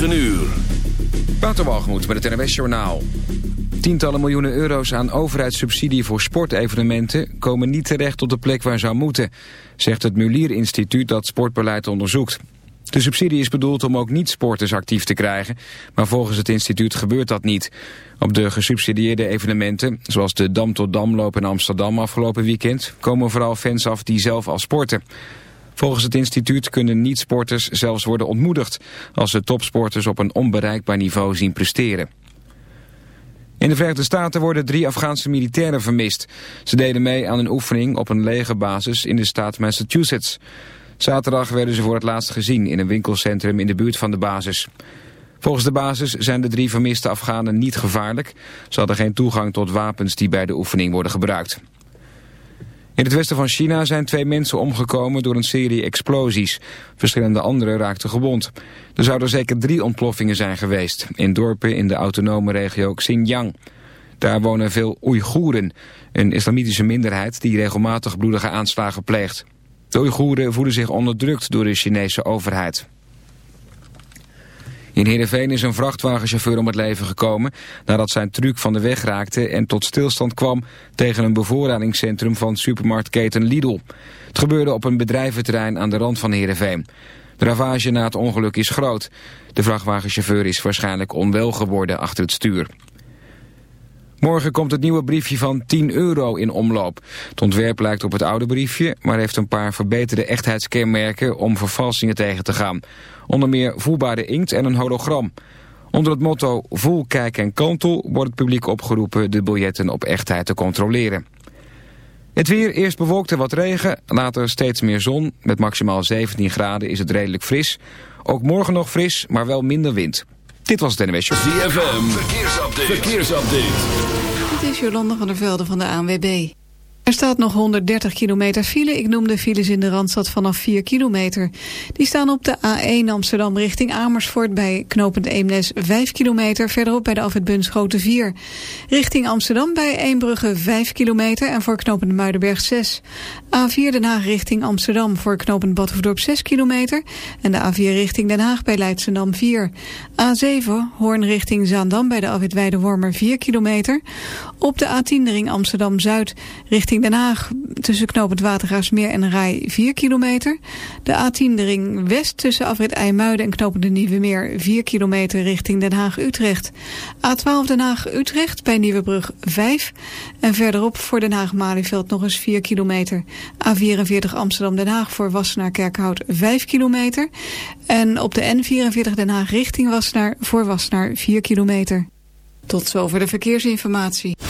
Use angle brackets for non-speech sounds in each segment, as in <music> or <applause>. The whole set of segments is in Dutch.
9 uur. Waterwalgemoed met het NWS Journaal. Tientallen miljoenen euro's aan overheidssubsidie voor sportevenementen... komen niet terecht op de plek waar zou moeten... zegt het Mulier Instituut dat sportbeleid onderzoekt. De subsidie is bedoeld om ook niet-sporters actief te krijgen... maar volgens het instituut gebeurt dat niet. Op de gesubsidieerde evenementen, zoals de Dam tot Damloop in Amsterdam afgelopen weekend... komen vooral fans af die zelf al sporten. Volgens het instituut kunnen niet-sporters zelfs worden ontmoedigd... als ze topsporters op een onbereikbaar niveau zien presteren. In de Verenigde Staten worden drie Afghaanse militairen vermist. Ze deden mee aan een oefening op een legerbasis in de staat Massachusetts. Zaterdag werden ze voor het laatst gezien in een winkelcentrum in de buurt van de basis. Volgens de basis zijn de drie vermiste Afghanen niet gevaarlijk. Ze hadden geen toegang tot wapens die bij de oefening worden gebruikt. In het westen van China zijn twee mensen omgekomen door een serie explosies. Verschillende anderen raakten gewond. Er zouden zeker drie ontploffingen zijn geweest... in dorpen in de autonome regio Xinjiang. Daar wonen veel Oeigoeren, een islamitische minderheid... die regelmatig bloedige aanslagen pleegt. De Oeigoeren voelen zich onderdrukt door de Chinese overheid. In Heerenveen is een vrachtwagenchauffeur om het leven gekomen... nadat zijn truck van de weg raakte en tot stilstand kwam... tegen een bevoorradingscentrum van supermarktketen Lidl. Het gebeurde op een bedrijventerrein aan de rand van Heerenveen. De ravage na het ongeluk is groot. De vrachtwagenchauffeur is waarschijnlijk onwel geworden achter het stuur. Morgen komt het nieuwe briefje van 10 euro in omloop. Het ontwerp lijkt op het oude briefje, maar heeft een paar verbeterde echtheidskenmerken om vervalsingen tegen te gaan. Onder meer voelbare inkt en een hologram. Onder het motto Voel, Kijk en Kantel wordt het publiek opgeroepen de biljetten op echtheid te controleren. Het weer, eerst bewolkt en wat regen, later steeds meer zon. Met maximaal 17 graden is het redelijk fris. Ook morgen nog fris, maar wel minder wind. Dit was het NWS Show. ZFM, verkeersupdate. verkeersupdate. Dit is Jolanda van der Velde van de ANWB. Er staat nog 130 kilometer file. Ik noem de files in de Randstad vanaf 4 kilometer. Die staan op de A1 Amsterdam richting Amersfoort... bij knopend Eemnes 5 kilometer. Verderop bij de Alfred Bunschoten 4. Richting Amsterdam bij Eembrugge 5 kilometer... en voor knopend Muidenberg 6. A4 Den Haag richting Amsterdam voor knopend Badhoefdorp 6 kilometer... en de A4 richting Den Haag bij Leidschendam 4. A7 Hoorn richting Zaandam bij de Alfred Weidewormer 4 kilometer. Op de A10 ring Amsterdam-Zuid richting Den Haag tussen knooppunt Watergraafsmeer en Rij 4 kilometer. De A10 de ring west tussen afrit IJmuiden en knooppunt de Nieuwe Meer 4 kilometer richting Den Haag-Utrecht. A12 Den Haag-Utrecht bij Nieuwebrug 5. En verderop voor Den Haag-Malieveld nog eens 4 kilometer. A44 Amsterdam-Den Haag voor Wassenaar-Kerkhout 5 kilometer. En op de N44 Den Haag richting Wassenaar voor Wassenaar 4 kilometer. Tot zover de verkeersinformatie.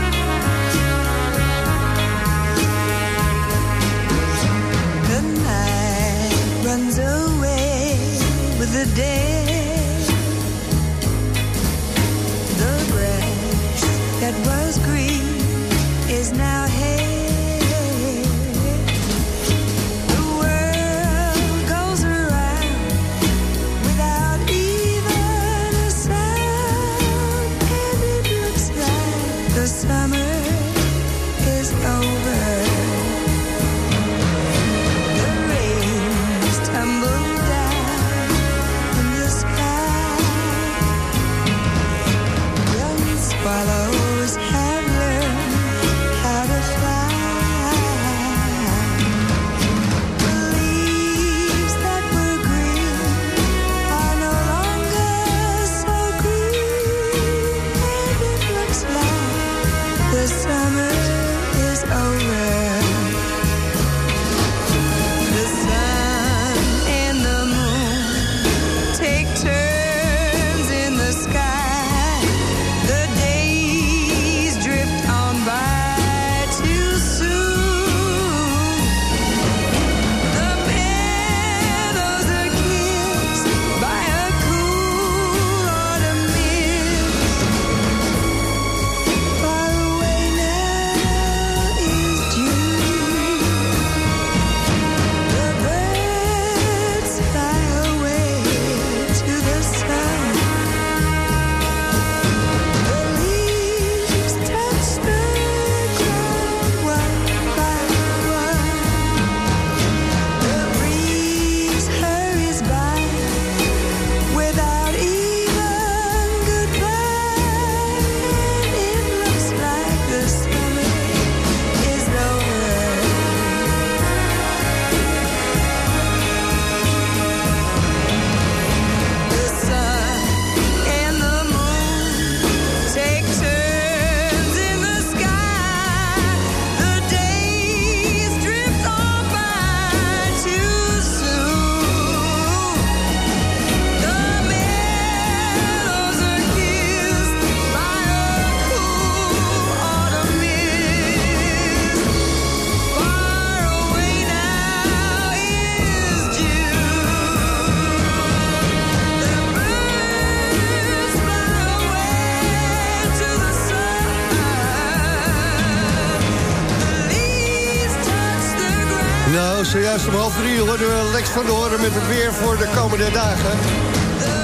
Zojuist om half drie hoorden we Lex van de Horen met het weer voor de komende dagen.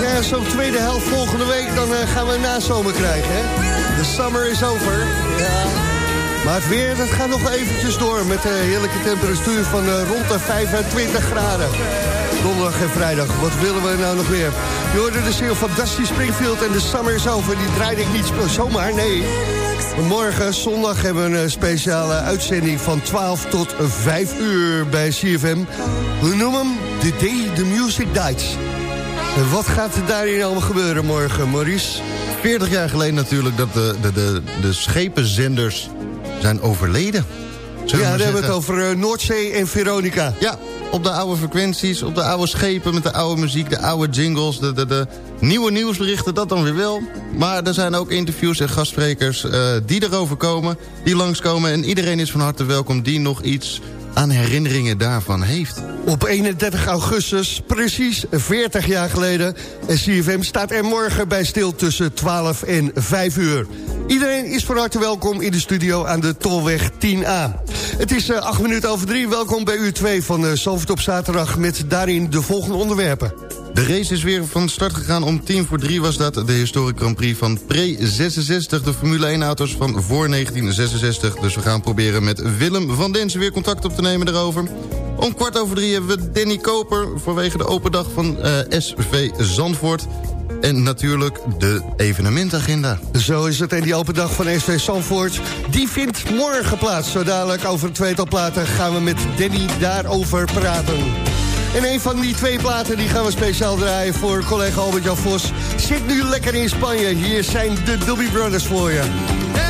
Ja, zo'n tweede helft volgende week, dan eh, gaan we een nazomer krijgen? De summer is over. Ja. Maar het weer, dat gaat nog eventjes door met een heerlijke temperatuur van eh, rond de 25 graden. Donderdag en vrijdag, wat willen we nou nog meer? Je hoorde de ziel van Springfield en de summer is over. Die draaide ik niet zomaar, nee. Morgen, zondag, hebben we een speciale uitzending van 12 tot 5 uur bij CFM. We noemen hem The Day the Music Dies. En wat gaat er daarin allemaal gebeuren morgen, Maurice? 40 jaar geleden natuurlijk dat de, de, de, de schepenzenders zijn overleden. Zullen we Ja, dan hebben we het over eh, Noordzee en Veronica. Ja, op de oude frequenties, op de oude schepen... met de oude muziek, de oude jingles, de, de, de nieuwe nieuwsberichten, dat dan weer wel. Maar er zijn ook interviews en gastsprekers eh, die erover komen, die langskomen... en iedereen is van harte welkom die nog iets aan herinneringen daarvan heeft. Op 31 augustus, precies 40 jaar geleden. En CFM staat er morgen bij stil tussen 12 en 5 uur. Iedereen is van harte welkom in de studio aan de Tolweg 10A. Het is eh, 8 minuten over 3. Welkom bij uur 2 van uh, Zalvert op zaterdag... met daarin de volgende onderwerpen. De race is weer van start gegaan. Om tien voor drie was dat de historic Grand Prix van pre-66. De Formule 1-auto's van voor 1966. Dus we gaan proberen met Willem van Densen weer contact op te nemen daarover. Om kwart over drie hebben we Danny Koper... vanwege de open dag van uh, SV Zandvoort. En natuurlijk de evenementagenda. Zo is het. En die open dag van SV Zandvoort... die vindt morgen plaats. Zo dadelijk over een tweetal platen gaan we met Danny daarover praten. En een van die twee platen die gaan we speciaal draaien voor collega Albert-Jan Vos. Zit nu lekker in Spanje. Hier zijn de Doobie Brothers voor je.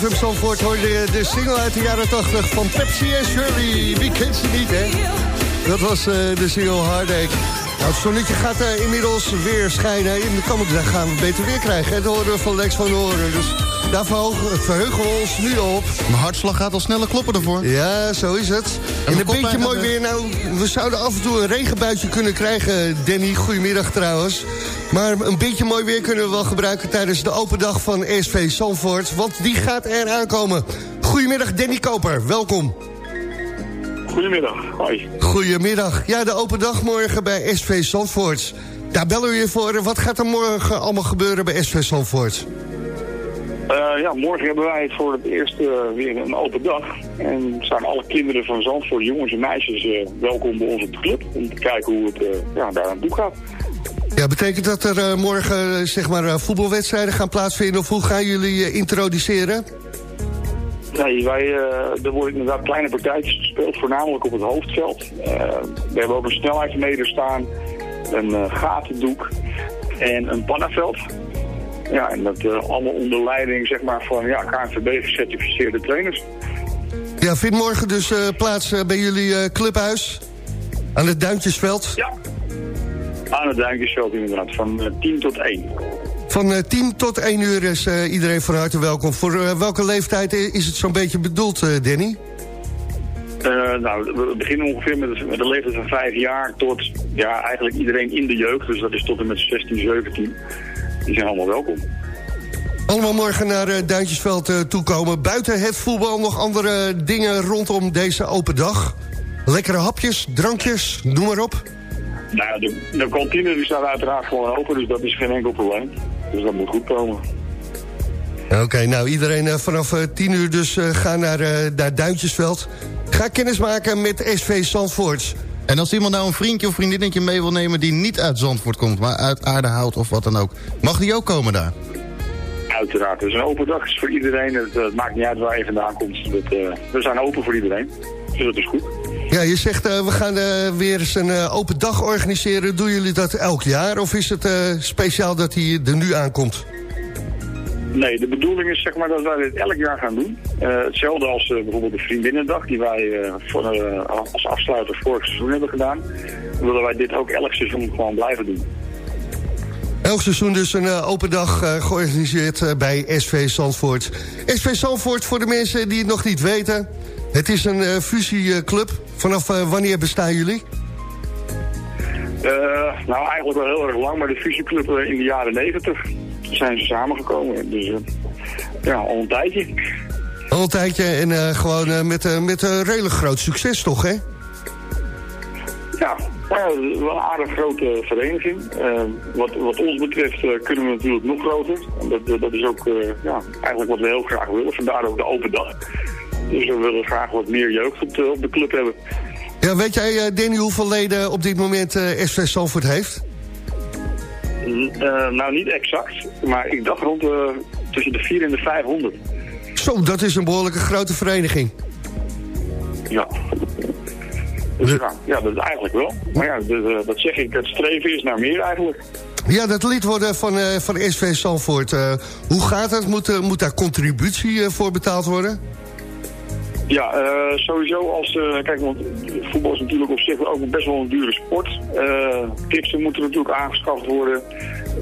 CFM Zandvoort hoorde je de single uit de jaren 80 van Pepsi en Shirley. Wie kent ze niet, hè? Dat was uh, de single Heartache. Nou, het zonnetje gaat uh, inmiddels weer schijnen. In de komende dag gaan we beter weer krijgen. Dat horen we van Lex van Horen. Dus daar verheugen we ons nu op. Mijn hartslag gaat al sneller kloppen ervoor. Ja, zo is het. En, een beetje mooi weer. Nou, we zouden af en toe een regenbuitje kunnen krijgen, Danny. Goedemiddag trouwens. Maar een beetje mooi weer kunnen we wel gebruiken tijdens de open dag van SV Zandvoort. Want die gaat er aankomen. Goedemiddag, Danny Koper. Welkom. Goedemiddag, hoi. Goedemiddag. Ja, de open dag morgen bij SV Zandvoort. Daar bellen we je voor. Wat gaat er morgen allemaal gebeuren bij SV Zandvoort? Uh, ja, morgen hebben wij voor het eerst uh, weer een open dag. En zijn alle kinderen van Zandvoort, jongens en meisjes, uh, welkom bij ons op de club. Om te kijken hoe het ja, daar aan toe gaat. Ja, betekent dat er morgen zeg maar, voetbalwedstrijden gaan plaatsvinden? Of hoe gaan jullie introduceren? Nee, wij, er worden inderdaad kleine partijtjes gespeeld, voornamelijk op het hoofdveld. we hebben ook een snelheidsmeter staan, een gatendoek en een pannaveld. Ja, en dat allemaal onder leiding zeg maar, van ja, KNVB-gecertificeerde trainers. Ja, vindt morgen dus plaats bij jullie clubhuis? Aan het Duintjesveld? Ja, aan het Duintjesveld inderdaad, van 10 tot 1. Van 10 tot 1 uur is iedereen van harte welkom. Voor welke leeftijd is het zo'n beetje bedoeld, Danny? nou, we beginnen ongeveer met, een leeftijd van 5 jaar tot ja, eigenlijk iedereen in de jeugd. Dus dat is tot en met 16, 17 die zijn allemaal welkom. Allemaal morgen naar uh, Duintjesveld uh, toekomen. Buiten het voetbal nog andere dingen rondom deze open dag? Lekkere hapjes, drankjes, noem maar op. Nou ja, de, de kantine die staat uiteraard gewoon open, dus dat is geen enkel probleem. Dus dat moet goed komen. Oké, nou iedereen uh, vanaf 10 uur dus gaan naar, naar Duintjesveld. Ga kennis maken met SV Zandvoort. En als iemand nou een vriendje of vriendinnetje mee wil nemen... die niet uit Zandvoort komt, maar uit Aardehout of wat dan ook... mag die ook komen daar? Uiteraard. Het is een open dag is voor iedereen. Het, eh, het maakt niet uit waar je vandaan komt. Dat, eh, we zijn open voor iedereen. Dus dat is goed. Ja, je zegt eh, we gaan eh, weer eens een eh, open dag organiseren. Doen jullie dat elk jaar of is het speciaal dat hij er nu aankomt? Nee, de bedoeling is zeg maar dat wij dit elk jaar gaan doen. Hetzelfde als bijvoorbeeld de Vriendinnendag die wij voor, als afsluiter vorig seizoen hebben gedaan. Willen wij dit ook elk seizoen gewoon blijven doen. Elk seizoen dus een open dag georganiseerd bij SV Zandvoort. SV Zandvoort, voor de mensen die het nog niet weten... het is een eh, fusieclub. Vanaf eh, wanneer bestaan jullie? Eh, nou, eigenlijk wel heel erg lang, maar de fusieclub in de jaren negentig zijn ze samengekomen. Dus ja, al een tijdje. Al een tijdje en gewoon met, met een redelijk groot succes toch, hè? Ja, wel een aardig grote vereniging. Wat, wat ons betreft kunnen we natuurlijk nog groter. Dat, dat is ook ja, eigenlijk wat we heel graag willen. Vandaar ook de open dag. Dus we willen graag wat meer jeugd op de, op de club hebben. Ja, weet jij, eh, Danny, hoeveel leden op dit moment eh, SV Zandvoort heeft? Eh, nou, niet exact, maar ik dacht rond de, tussen de 4 en de 500. Zo, dat is een behoorlijke grote vereniging. Ja. Dus ja, ja, dat is eigenlijk wel. Maar ja, dus, eh, dat zeg ik, het streven is naar meer eigenlijk. Ja, dat lid worden van, eh, van SV Zandvoort. eh, hoe gaat het? Moet, moet daar contributie voor betaald worden? Ja, eh, sowieso als... eh, kijk, want voetbal is natuurlijk op zich ook best wel een dure sport. Tipsen moeten natuurlijk aangeschaft worden.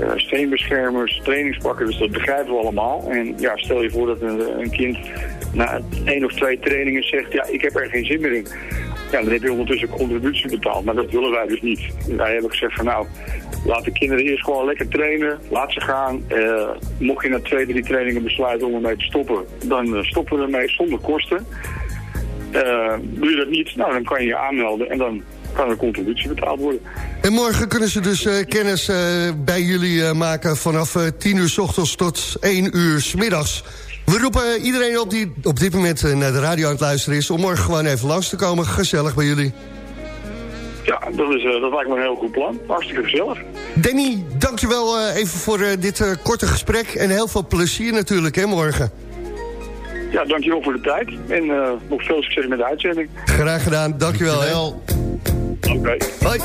eh, steenbeschermers, trainingspakken, dus dat begrijpen we allemaal. En ja, stel je voor dat een, een kind na één of twee trainingen zegt... ja, ik heb er geen zin meer in. Ja, dan heb je ondertussen contributie betaald. Maar dat willen wij dus niet. Wij hebben gezegd van nou, laat de kinderen eerst gewoon lekker trainen. Laat ze gaan. Eh, mocht je na twee, drie trainingen besluiten om ermee te stoppen... dan eh, stoppen we ermee zonder kosten. Eh, doe je dat niet, nou, dan kan je je aanmelden en dan kan er contributie betaald worden. En morgen kunnen ze dus kennis bij jullie maken vanaf eh, 10 uur s ochtends tot 1 uur s middags. We roepen iedereen op die op dit moment naar de radio aan het luisteren is... om morgen gewoon even langs te komen. Gezellig bij jullie. Ja, dat, is, eh, dat lijkt me een heel goed plan. Hartstikke gezellig. Danny, dankjewel eh, even voor eh, dit korte gesprek. En heel veel plezier natuurlijk, hè, morgen. Ja, dankjewel voor de tijd. En nog veel succes met de uitzending. Graag gedaan, dankjewel. hè. Oké. Hoi.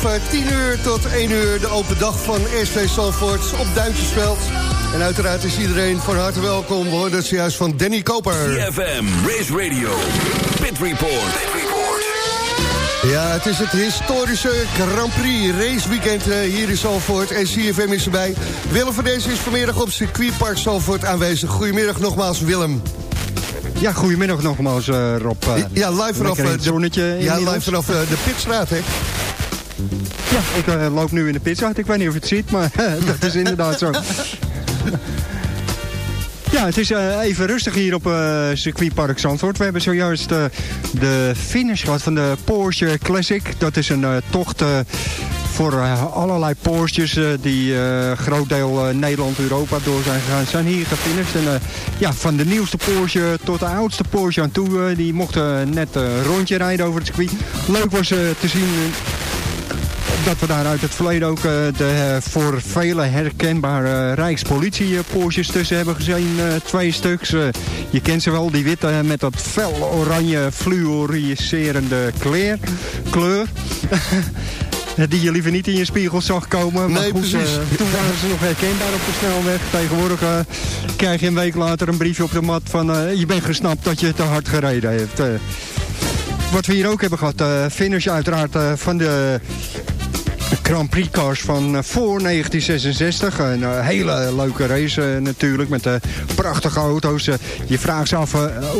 Vanaf eh, 10 uur tot 1 uur de open dag van SV Zandvoort op Duintjesveld. En uiteraard is iedereen van harte welkom. We hoorden het zojuist van Danny Koper. CFM, Race Radio, Pit Report. Ja, het is het historische Grand Prix raceweekend eh, hier in Zalvoort. En CFM is erbij. Willem van deze is vanmiddag op circuitpark Zalvoort aanwezig. Goedemiddag nogmaals, Willem. Ja, goedemiddag nogmaals, eh, Rob. Eh, Ja, live vanaf, eh, zonnetje. Ja, live vanaf eh, de Pitstraat, hè? Ja, ik eh, loop nu in de pitstraat. Ik weet niet of je het ziet, maar <laughs> dat is inderdaad zo. <laughs> Ja, het is eh, even rustig hier op eh circuitpark Zandvoort. We hebben zojuist de finish gehad van de Porsche Classic. Dat is een tocht voor allerlei Porsches die groot deel eh, Nederland, Europa door zijn gegaan. Zijn hier gefinished. En ja, van de nieuwste Porsche tot de oudste Porsche aan toe. die mochten net een rondje rijden over het circuit. Leuk was te zien dat we daar uit het verleden ook eh, de eh, voor velen herkenbare eh, Porsches tussen hebben gezien. twee stuks. Je kent ze wel, die witte met dat fel oranje fluoriserende kleur. kleur. <laughs> Die je liever niet in je spiegel zag komen. Maar Nee, goed, precies. toen waren ze nog herkenbaar op de snelweg. Tegenwoordig krijg je een week later een briefje op de mat van... je bent gesnapt dat je te hard gereden. Eh, wat we hier ook hebben gehad, eh finish uiteraard van de Grand Prix cars van eh, voor 1966. Een eh, hele leuke race eh, natuurlijk met de prachtige auto's. Je vraagt je af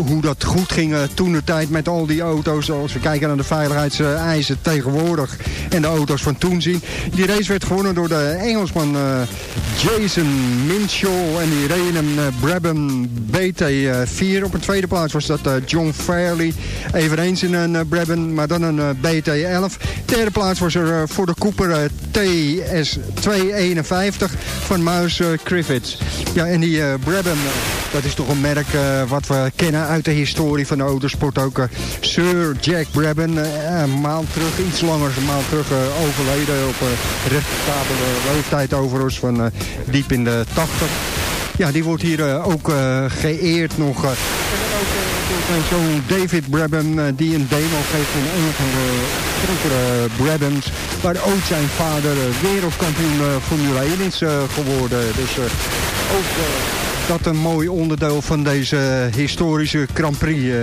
hoe dat goed ging toen de tijd met al die auto's. Als we kijken naar de veiligheidseisen tegenwoordig en de auto's van toen zien. Die race werd gewonnen door de Engelsman Jason Minchall en die reed een Brabham BT4. Op een tweede plaats was dat John Fairley. Eveneens in een Brabham, maar dan een eh, BT11. Derde plaats was er voor de Cooper eh, TS251 van Muis eh, Griffiths. Ja, en die eh, Brabham, dat is toch een merk wat we kennen uit de historie van de autosport ook. Sir Jack Brabham, een maand terug, iets langer een maand terug overleden op een respectabele leeftijd overigens van diep in de 80. Ja, die wordt hier eh, ook eh, geëerd nog. eh. En dan ook zo'n David Brabham die een demo geeft van een van de vroegere Brabhams. Waar ook zijn vader wereldkampioen Formule 1 is geworden. Dus ook dat een mooi onderdeel van deze historische Grand Prix.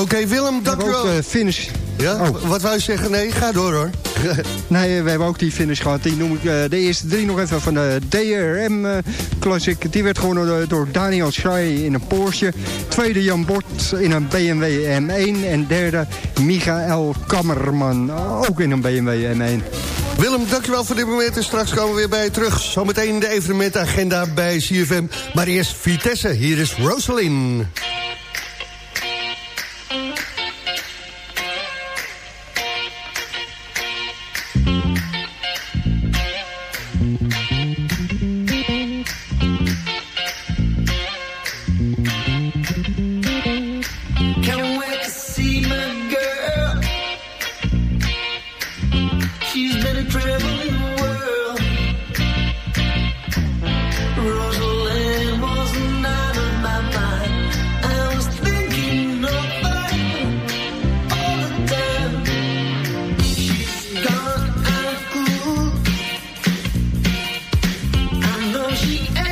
Oké, Willem, We hebben ook dankjewel. eh, finish. Ja, Oh. wat wou je zeggen? Nee, ga door hoor. <laughs> Nee, we hebben ook die finish gehad. Die noem ik eh, de eerste drie nog even van de DRM eh, Classic. Die werd gewonnen door, Daniel Schreier in een Porsche. Tweede Jan Bort in een BMW M1. En derde Michael Kammerman, ook in een BMW M1. Willem, dankjewel voor dit moment. En straks komen we weer bij je terug. Zometeen de evenementagenda bij CFM. Maar eerst Vitesse. Hier is Rosalind. Yeah.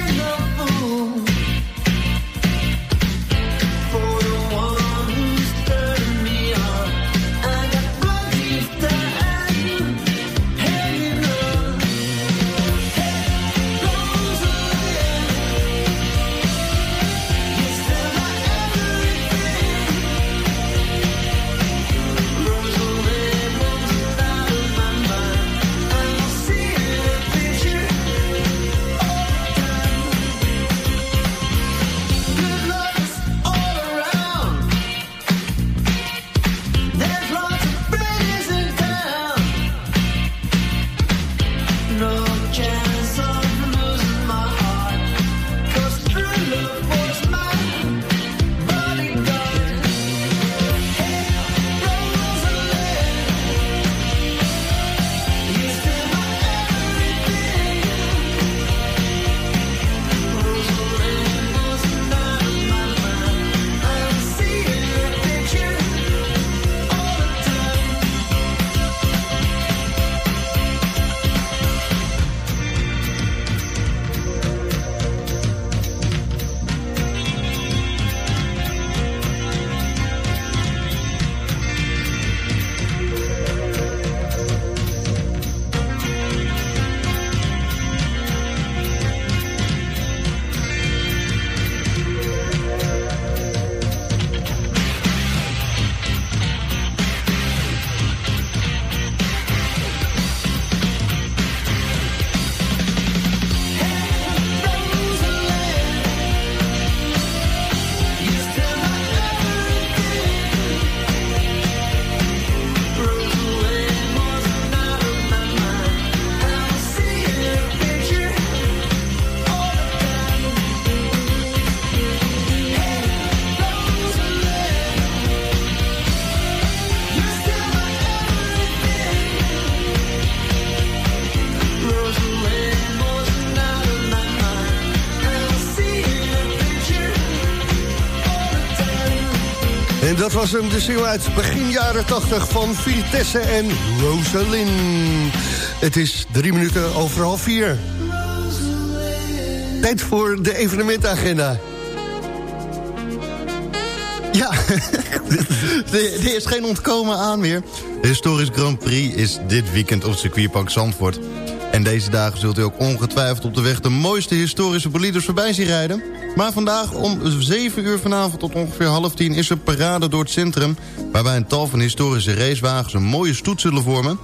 Was hem, de single uit begin jaren 80 van Vitesse en Rosalind. Het is drie minuten over half vier. Tijd voor de evenementagenda. Ja, <laughs> er is geen ontkomen aan meer. De Historisch Grand Prix is dit weekend op circuitpark Zandvoort. En deze dagen zult u ook ongetwijfeld op de weg de mooiste historische bolides voorbij zien rijden. Maar vandaag om 7 uur vanavond tot ongeveer half 10 is er parade door het centrum... waarbij een tal van historische racewagens een mooie stoet zullen vormen.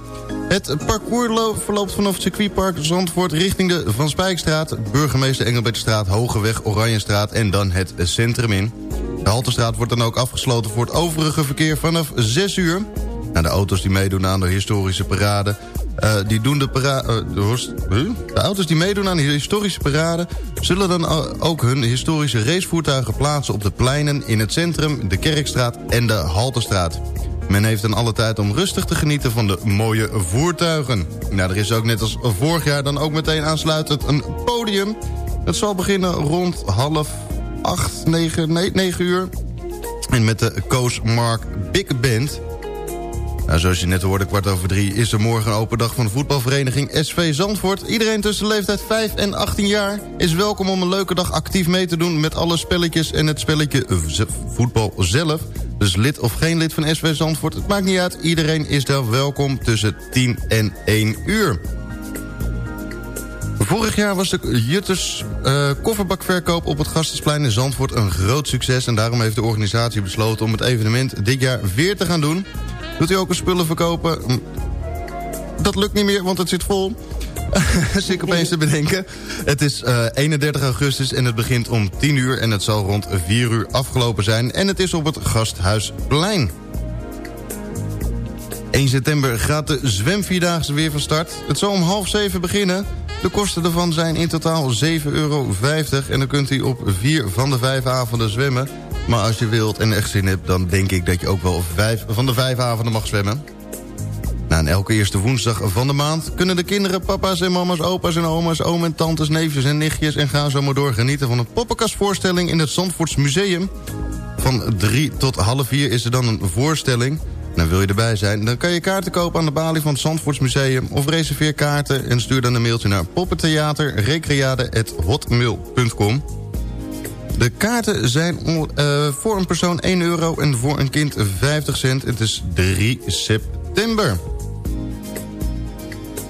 Het parcours lo- verloopt vanaf het circuitpark Zandvoort richting de Van Spijkstraat... burgemeester Engelbertstraat, Hogeweg, Oranjestraat en dan het centrum in. De Haltestraat wordt dan ook afgesloten voor het overige verkeer vanaf 6 uur. Nou, de auto's die meedoen aan de historische parade... eh, die doen de, para eh, de, de auto's die meedoen aan de historische parade... zullen dan ook hun historische racevoertuigen plaatsen... op de pleinen in het centrum, de Kerkstraat en de Haltestraat. Men heeft dan alle tijd om rustig te genieten van de mooie voertuigen. Nou, er is ook net als vorig jaar dan ook meteen aansluitend een podium. Het zal beginnen rond half acht, negen, nee, negen uur. En met de Koos Mark Big Band. Nou, zoals je net hoorde, kwart over drie... is er morgen een open dag van de voetbalvereniging SV Zandvoort. Iedereen tussen de leeftijd 5 en 18 jaar... is welkom om een leuke dag actief mee te doen... met alle spelletjes en het spelletje voetbal zelf. Dus lid of geen lid van SV Zandvoort, het maakt niet uit. Iedereen is daar welkom tussen 10 en 1 uur. Vorig jaar was de Jutters uh, kofferbakverkoop op het Gastensplein in Zandvoort een groot succes. En daarom heeft de organisatie besloten om het evenement dit jaar weer te gaan doen. Doet u ook een spullen verkopen? Hm, dat lukt niet meer, want het zit vol. <laughs> Zit ik opeens te bedenken. Het is uh, 31 augustus en het begint om 10 uur... en het zal rond 4 uur afgelopen zijn. En het is op het Gasthuisplein. 1 september gaat de zwemvierdaagse weer van start. Het zal om half 7 beginnen... De kosten ervan zijn in totaal 7,50 euro. En dan kunt u op vier van de vijf avonden zwemmen. Maar als je wilt en echt zin hebt... dan denk ik dat je ook wel vijf van de vijf avonden mag zwemmen. Na en elke eerste woensdag van de maand... kunnen de kinderen, papa's en mama's, opa's en oma's... oom en tantes, neefjes en nichtjes... en gaan zo maar door genieten van een poppenkastvoorstelling... in het Zandvoorts Museum. Van drie tot half vier is er dan een voorstelling... Nou, wil je erbij zijn, dan kan je kaarten kopen aan de balie van het Zandvoortsmuseum... of reserveer kaarten en stuur dan een mailtje naar poppentheaterrecreade.hotmail.com. De kaarten zijn uh, voor een persoon 1 euro en voor een kind 50 cent. Het is 3 september.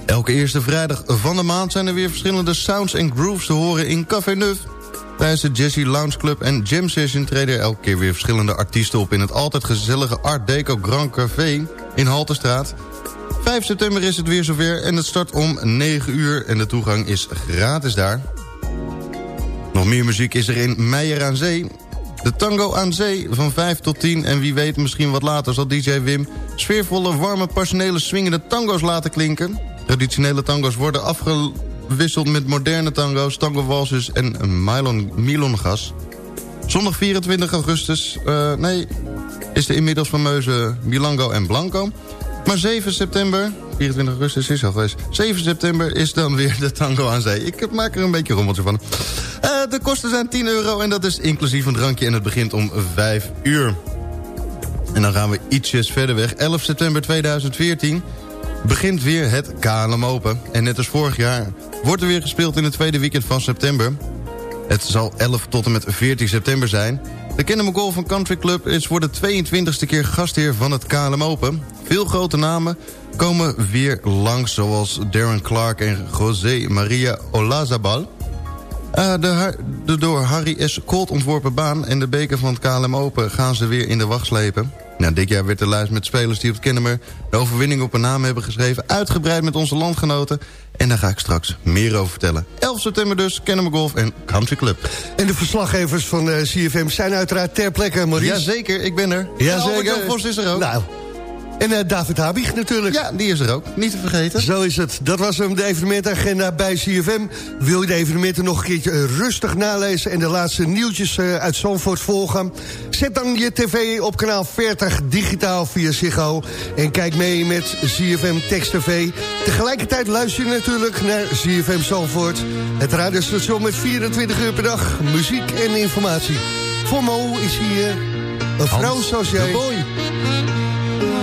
Elke eerste vrijdag van de maand zijn er weer verschillende sounds en grooves te horen in Café Neuf... Tijdens de Jesse Lounge Club en Jam Session treden elke keer weer verschillende artiesten op... in het altijd gezellige Art Deco Grand Café in Halterstraat. 5 september is het weer zover en het start om 9 uur en de toegang is gratis daar. Nog meer muziek is er in Meijer aan Zee. De Tango aan Zee van 5 tot 10 en wie weet misschien wat later zal DJ Wim... sfeervolle, warme, passionele, swingende tango's laten klinken. Traditionele tango's worden afge wisselt met moderne tango's, tango walsus en Milon, milongas. Zondag 24 augustus, uh, nee, is de inmiddels fameuze Milango en Blanco. Maar 7 september, 24 augustus is al geweest... 7 september is dan weer de tango aan zee. Ik maak er een beetje rommeltje van. Uh, de kosten zijn 10 euro en dat is inclusief een drankje... en het begint om 5 uur. En dan gaan we ietsjes verder weg. 11 september 2014 begint weer het KLM Open. En net als vorig jaar wordt er weer gespeeld in het tweede weekend van september. Het zal 11 tot en met 14 september zijn. De Kennemer Golf Country Club is voor de 22e keer gastheer van het KLM Open. Veel grote namen komen weer langs, zoals Darren Clark en José Maria Olazabal. Uh, de, door Harry S. Colt ontworpen baan en de beker van het KLM Open gaan ze weer in de wacht slepen. Nou, dit jaar werd de lijst met spelers die op het Kennemer de overwinning op een naam hebben geschreven... uitgebreid met onze landgenoten. En daar ga ik straks meer over vertellen. 11 september dus, Kennemer Golf en Country Club. En de verslaggevers van uh, eh, CFM zijn uiteraard ter plekke, Maurice. Jazeker, ik ben er. Jazeker. En Vos is er ook. Nou, en uh, David Habig natuurlijk. Ja, die is er ook. Niet te vergeten. Zo is het. Dat was hem, de evenementagenda bij CFM. Wil je de evenementen nog een keertje uh, rustig nalezen... en de laatste nieuwtjes uh, uit Zandvoort volgen? Zet dan je tv op kanaal 40 digitaal via Ziggo... en kijk mee met CFM Text TV. Tegelijkertijd luister je natuurlijk naar CFM Zandvoort. Het radiostation met 24 uur per dag. Muziek en informatie. Voor Mo is hier een vrouw zoals jij. de boy,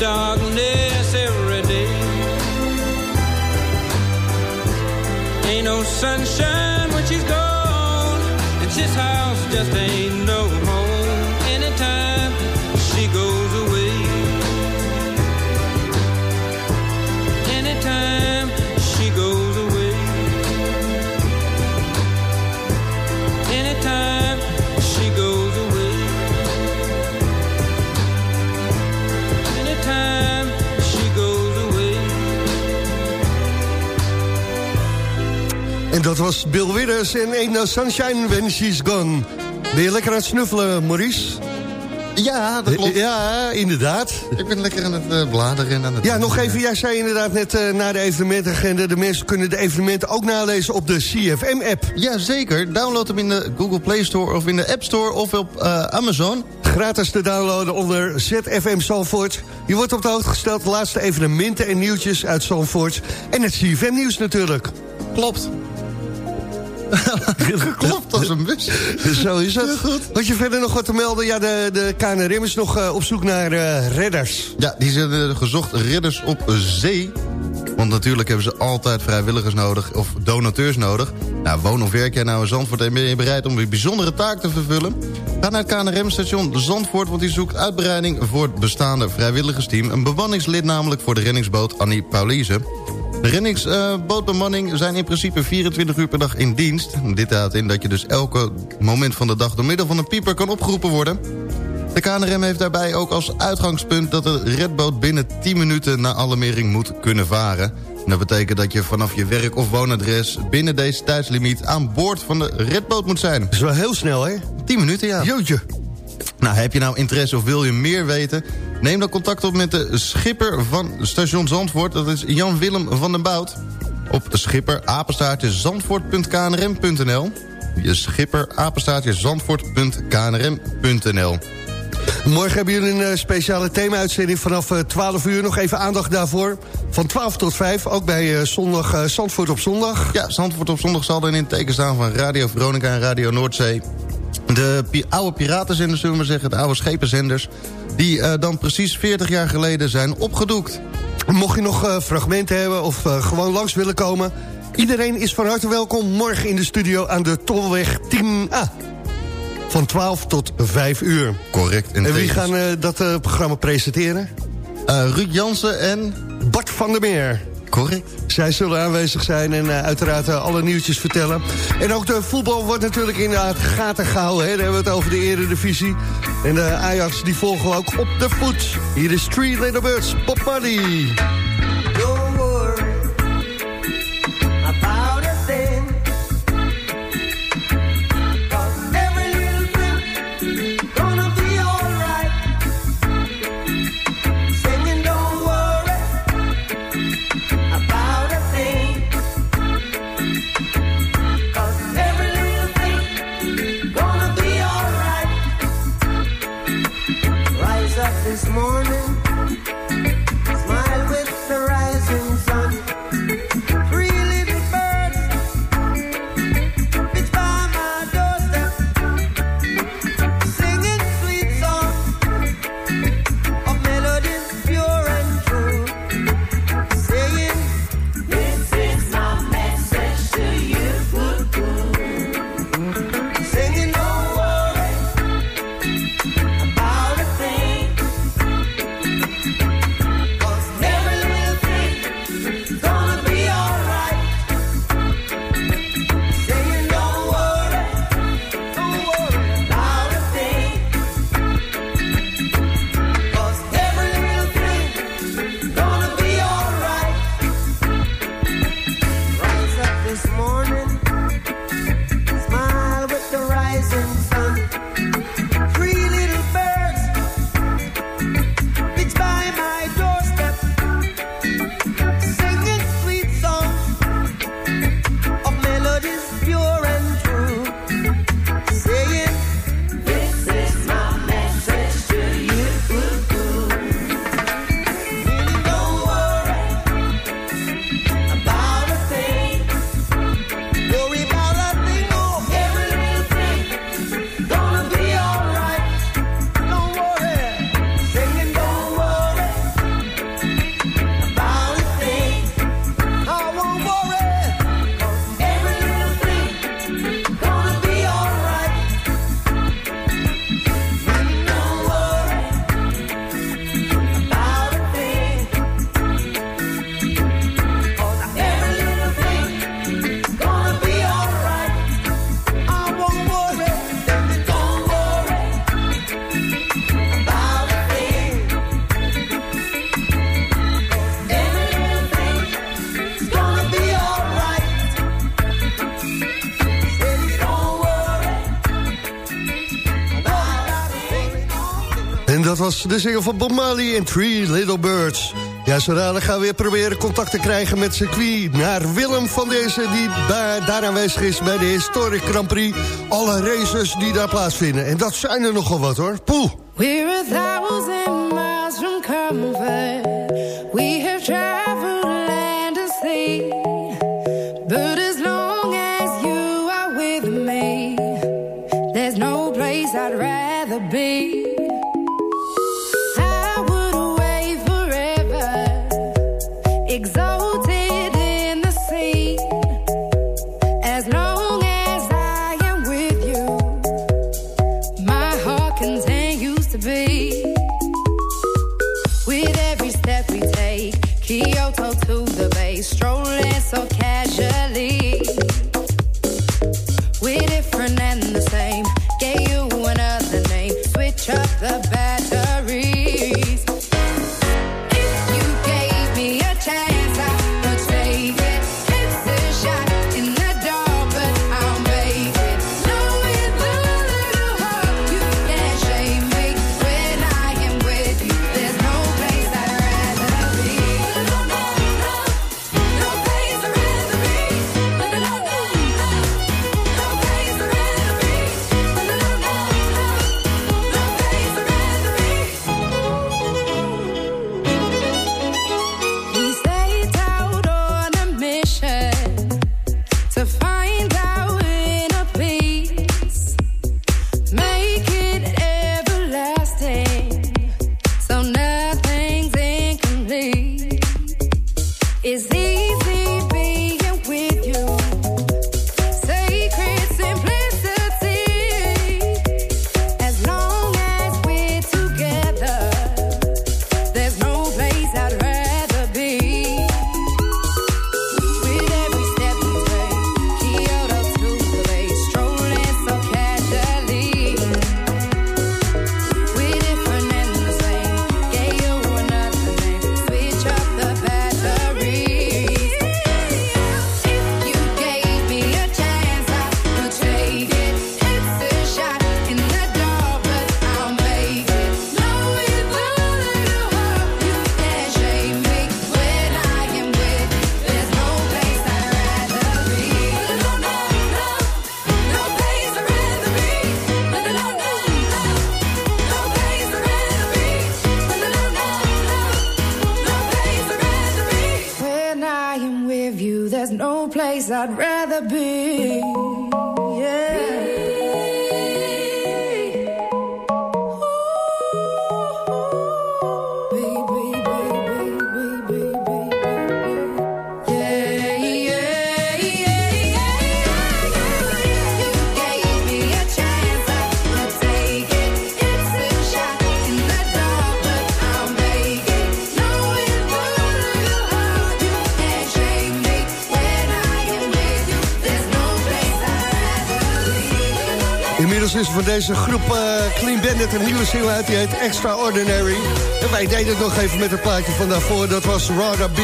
darkness every day. Ain't no sunshine dat was Bill Withers en Ain't No Sunshine When She's Gone. Ben je lekker aan het snuffelen, Maurice? Ja, dat klopt. Ja, inderdaad. Ik ben lekker aan het eh, bladeren en aan het... Ja, nog even, jij zei inderdaad net uh, naar de evenementagenda... de mensen kunnen de evenementen ook nalezen op de CFM-app. Ja, zeker. Download hem in de Google Play Store of in de App Store of op uh, Amazon. Gratis te downloaden onder ZFM Zalvoort. Je wordt op de hoogte gesteld de laatste evenementen en nieuwtjes uit Zalvoort. En het CFM-nieuws natuurlijk. Klopt. <laughs> Klopt als een bus. <laughs> Zo is het. Goed. Had je verder nog wat te melden? Ja, de, de KNRM is nog uh, op zoek naar uh, redders. Ja, die zijn uh, gezocht redders op zee. Want natuurlijk hebben ze altijd vrijwilligers nodig of donateurs nodig. Nou, woon of werk jij nou in Zandvoort en ben je bereid om een bijzondere taak te vervullen? Ga naar het KNRM-station Zandvoort, want die zoekt uitbreiding voor het bestaande vrijwilligersteam. Een bemanningslid namelijk voor de reddingsboot Annie Paulize. De reddingsbootbemanning uh, zijn in principe 24 uur per dag in dienst. Dit houdt in dat je dus elke moment van de dag door middel van een pieper kan opgeroepen worden. De KNRM heeft daarbij ook als uitgangspunt dat de redboot binnen 10 minuten na alarmering moet kunnen varen. En dat betekent dat je vanaf je werk of woonadres binnen deze tijdslimiet aan boord van de redboot moet zijn. Dat is wel heel snel, hè? 10 minuten, ja. Jootje. Nou, heb je nou interesse of wil je meer weten? Neem dan contact op met de schipper van station Zandvoort. Dat is Jan-Willem van den Bout. Op schipper apenstaartje zandvoort.knrm.nl Je schipper apenstaartje zandvoort.knrm.nl Morgen hebben jullie een uh, speciale thema-uitzending vanaf uh, 12 uur. Nog even aandacht daarvoor. Van 12 tot 5, ook bij uh, zondag Zandvoort op zondag. Ja, Zandvoort op zondag zal dan in het teken staan van Radio Veronica en Radio Noordzee. De pi- oude piratenzenders, zullen we maar zeggen, de oude schepenzenders... die eh, dan precies 40 jaar geleden zijn opgedoekt. Mocht je nog eh, fragmenten hebben of eh, gewoon langs willen komen... iedereen is van harte welkom morgen in de studio aan de Tolweg 10A. Van 12 tot 5 uur. Correct. En wie tevens. gaan dat programma presenteren? Ruud Jansen en... Bart van der Meer. Correct. Zij zullen aanwezig zijn en eh, uiteraard eh, alle nieuwtjes vertellen. En ook de voetbal wordt natuurlijk in de gaten gehouden. Hè? Dan hebben we het over de eredivisie. En de Ajax die volgen ook op de voet. Hier is Three Little Birds. De single van Bob Marley en Three Little Birds. Ja, zo dadelijk gaan we weer proberen contact te krijgen met circuit... naar Willem van deze, die daar, aanwezig is bij de Historic Grand Prix. Alle races die daar plaatsvinden. En dat zijn er nogal wat, hoor. Poeh! We're a is van deze groep eh, Clean Bandit een nieuwe single uit. Die heet Extraordinary. En wij deden het nog even met een plaatje van daarvoor. Dat was Rada B.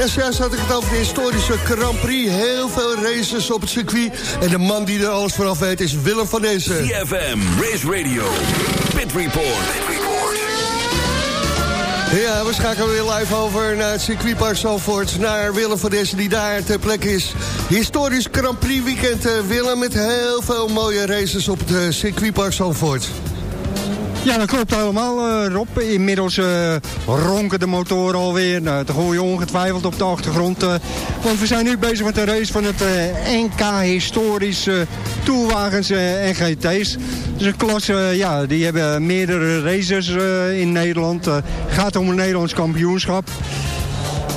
En zojuist had ik het over de historische Grand Prix. Heel veel races op het circuit. En de man die er alles vanaf weet is Willem van Dezen. CFM, Race Radio, Pit Report. Ja, we schakelen weer live over naar het circuitpark Zalvoort. Naar Willem van Dessen die daar ter plekke is. Historisch Grand Prix weekend, eh, Willem, met heel veel mooie races op het eh, circuitpark Zalvoort. Ja, dat klopt helemaal, eh, Rob. Inmiddels eh, ronken de motoren alweer. Nou, dat hoor je ongetwijfeld op de achtergrond. eh, want we zijn nu bezig met de race van het NK Historische Tourwagens eh, en GT's. Dus een klasse, ja, die hebben meerdere races in Nederland. Gaat om een Nederlands kampioenschap.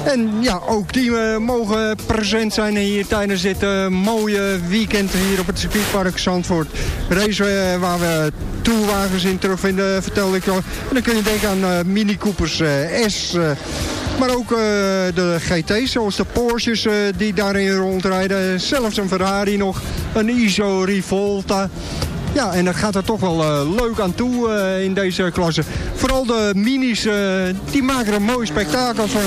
En ja, ook die eh, mogen present zijn hier tijdens dit eh, mooie weekend hier op het circuitpark Zandvoort. Race eh, waar we toerwagens in terugvinden, vertelde ik al. En dan kun je denken aan Mini Coopers S... maar ook de GT's, zoals de Porsches die daarin rondrijden. Zelfs een Ferrari nog, een ISO Rivolta. Ja, en dat gaat er toch wel eh, leuk aan toe eh, in deze klasse. Vooral de minis, eh, die maken een mooi spektakel van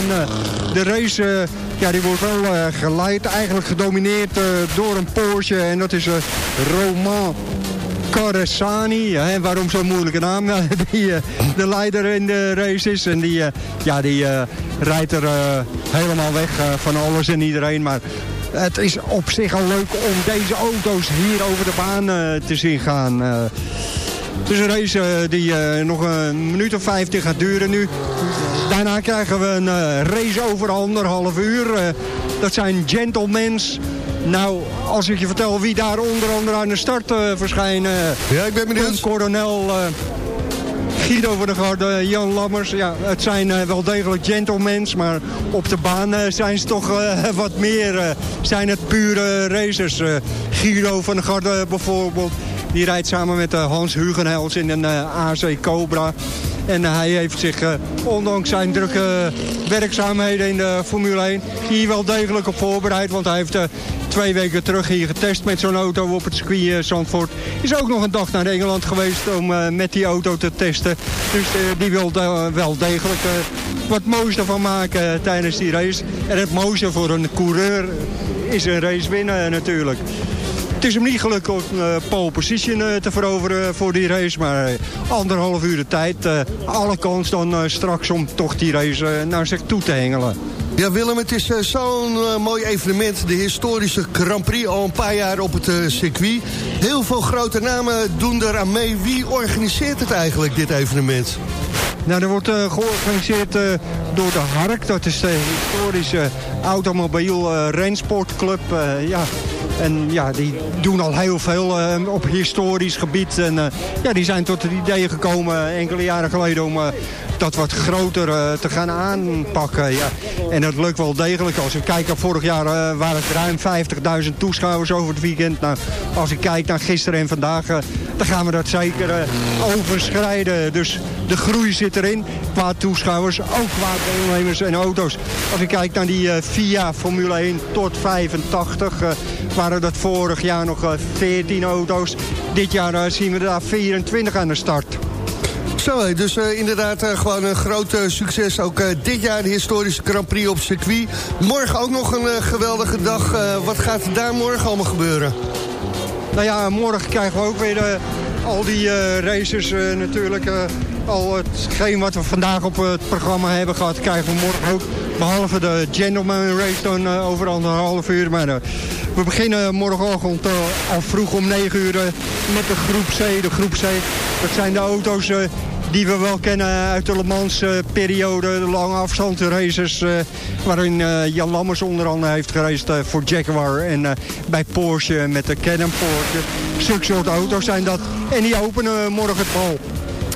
de race. ja, die wordt wel geleid, eigenlijk gedomineerd door een Porsche. En dat is Roman Caressani, hè, waarom zo'n moeilijke naam? <laughs> Die de leider in de race is. En die, ja, die rijdt er helemaal weg van alles en iedereen. Maar het is op zich al leuk om deze auto's hier over de baan eh, te zien gaan. Eh, het is een race eh, die eh, nog een minuut of 15 gaat duren nu. Daarna krijgen we een eh, race over anderhalf uur. Eh, dat zijn gentlemans. Nou, als ik je vertel wie daar onder andere aan de start eh, verschijnen. Ja, ik ben benieuwd. Coronel eh, Guido van der Garde, Jan Lammers. Ja, het zijn eh, wel degelijk gentlemans, maar op de baan eh, zijn ze toch eh, <laughs> wat meer. zijn het pure racers. Guido van der Garde bijvoorbeeld. Die rijdt samen met Hans Hugenhels in een AC Cobra. En hij heeft zich, ondanks zijn drukke werkzaamheden in de Formule 1... hier wel degelijk op voorbereid. Want hij heeft eh, twee weken terug hier getest met zo'n auto op het circuit eh, Zandvoort. Is ook nog een dag naar Engeland geweest om eh, met die auto te testen. Dus eh, die wil daar wel degelijk wat moois ervan maken tijdens die race. En het mooiste voor een coureur is een race winnen natuurlijk. Het is hem niet gelukt om uh, pole position te veroveren voor die race. Maar anderhalf uur de tijd. alle kans dan straks om toch die race naar zich toe te hengelen. Ja, Willem, het is eh, zo'n eh, mooi evenement. De historische Grand Prix al een paar jaar op het eh, circuit. Heel veel grote namen doen er aan mee. Wie organiseert het eigenlijk, dit evenement? Nou, er wordt georganiseerd door de Hark. Dat is de historische automobiel eh, ja. En ja, die doen al heel veel op historisch gebied. En ja, die zijn tot het idee gekomen enkele jaren geleden om... dat wat groter eh, te gaan aanpakken. Ja. En dat lukt wel degelijk. Als we kijken, vorig jaar eh, waren het ruim 50.000 toeschouwers over het weekend. Nou, als ik kijk naar gisteren en vandaag, eh, dan gaan we dat zeker overschrijden. Dus de groei zit erin, qua toeschouwers, ook qua deelnemers en auto's. Als ik kijk naar die VIA Formule 1 tot 85, eh, waren dat vorig jaar nog eh, 14 auto's. Dit jaar zien we daar 24 aan de start. Zo, dus eh, inderdaad eh, gewoon een groot eh, succes. Ook dit jaar de historische Grand Prix op circuit. Morgen ook nog een geweldige dag. Wat gaat daar morgen allemaal gebeuren? Nou ja, morgen krijgen we ook weer al die eh, natuurlijk. al hetgeen wat we vandaag op het programma hebben gehad, krijgen we morgen ook. Behalve de Gentleman Race dan over anderhalf uur. Maar we beginnen morgenochtend al vroeg om 9 uur met de groep C. De groep C, dat zijn de auto's die we wel kennen uit de Le Mans eh, periode, de lange afstandsraces, eh, waarin eh, Jan Lammers onder andere heeft gereisd voor Jaguar en eh, bij Porsche met de Canon Porsche. Zulke soort auto's zijn dat. En die openen morgen het bal.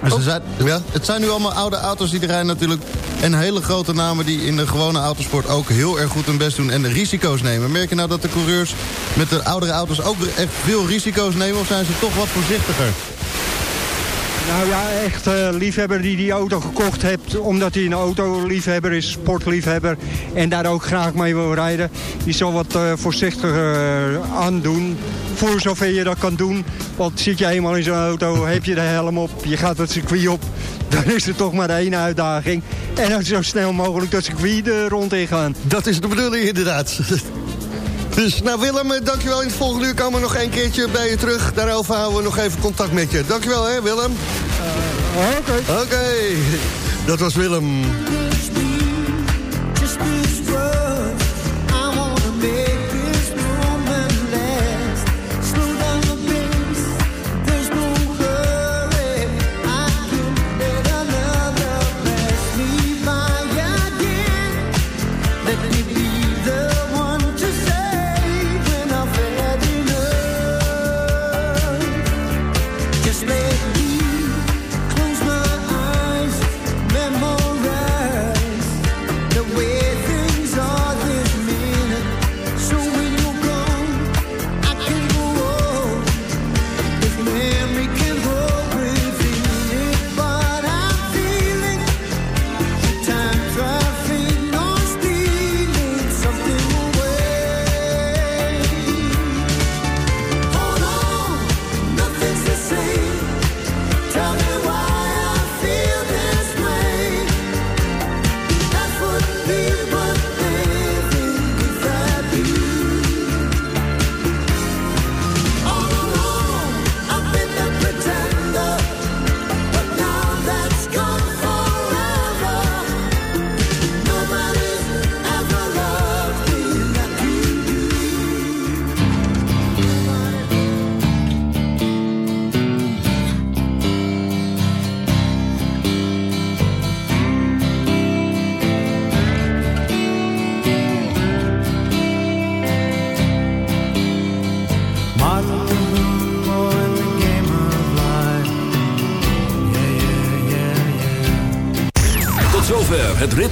Dus zijn, ja, het zijn nu allemaal oude auto's die er rijden natuurlijk. En hele grote namen die in de gewone autosport ook heel erg goed hun best doen. En risico's nemen. Merk je nou dat de coureurs met de oudere auto's ook echt veel risico's nemen? Of zijn ze toch wat voorzichtiger? Nou ja, echt eh, liefhebber die die auto gekocht hebt... omdat hij een autoliefhebber is, sportliefhebber... en daar ook graag mee wil rijden... die zal wat eh, voorzichtiger eh, aandoen. Voor zover je dat kan doen. Want zit je eenmaal in zo'n auto, heb je de helm op... je gaat het circuit op, <laughs> dan is er toch maar één uitdaging. En dan zo snel mogelijk dat circuit er rond in gaan. Dat is de bedoeling inderdaad. <laughs> Dus nou Willem, eh, dankjewel. In het volgende uur komen we nog een keertje bij je terug. Daarover houden we nog even contact met je. Dankjewel hè Willem. Oké. Oké, dat was Willem.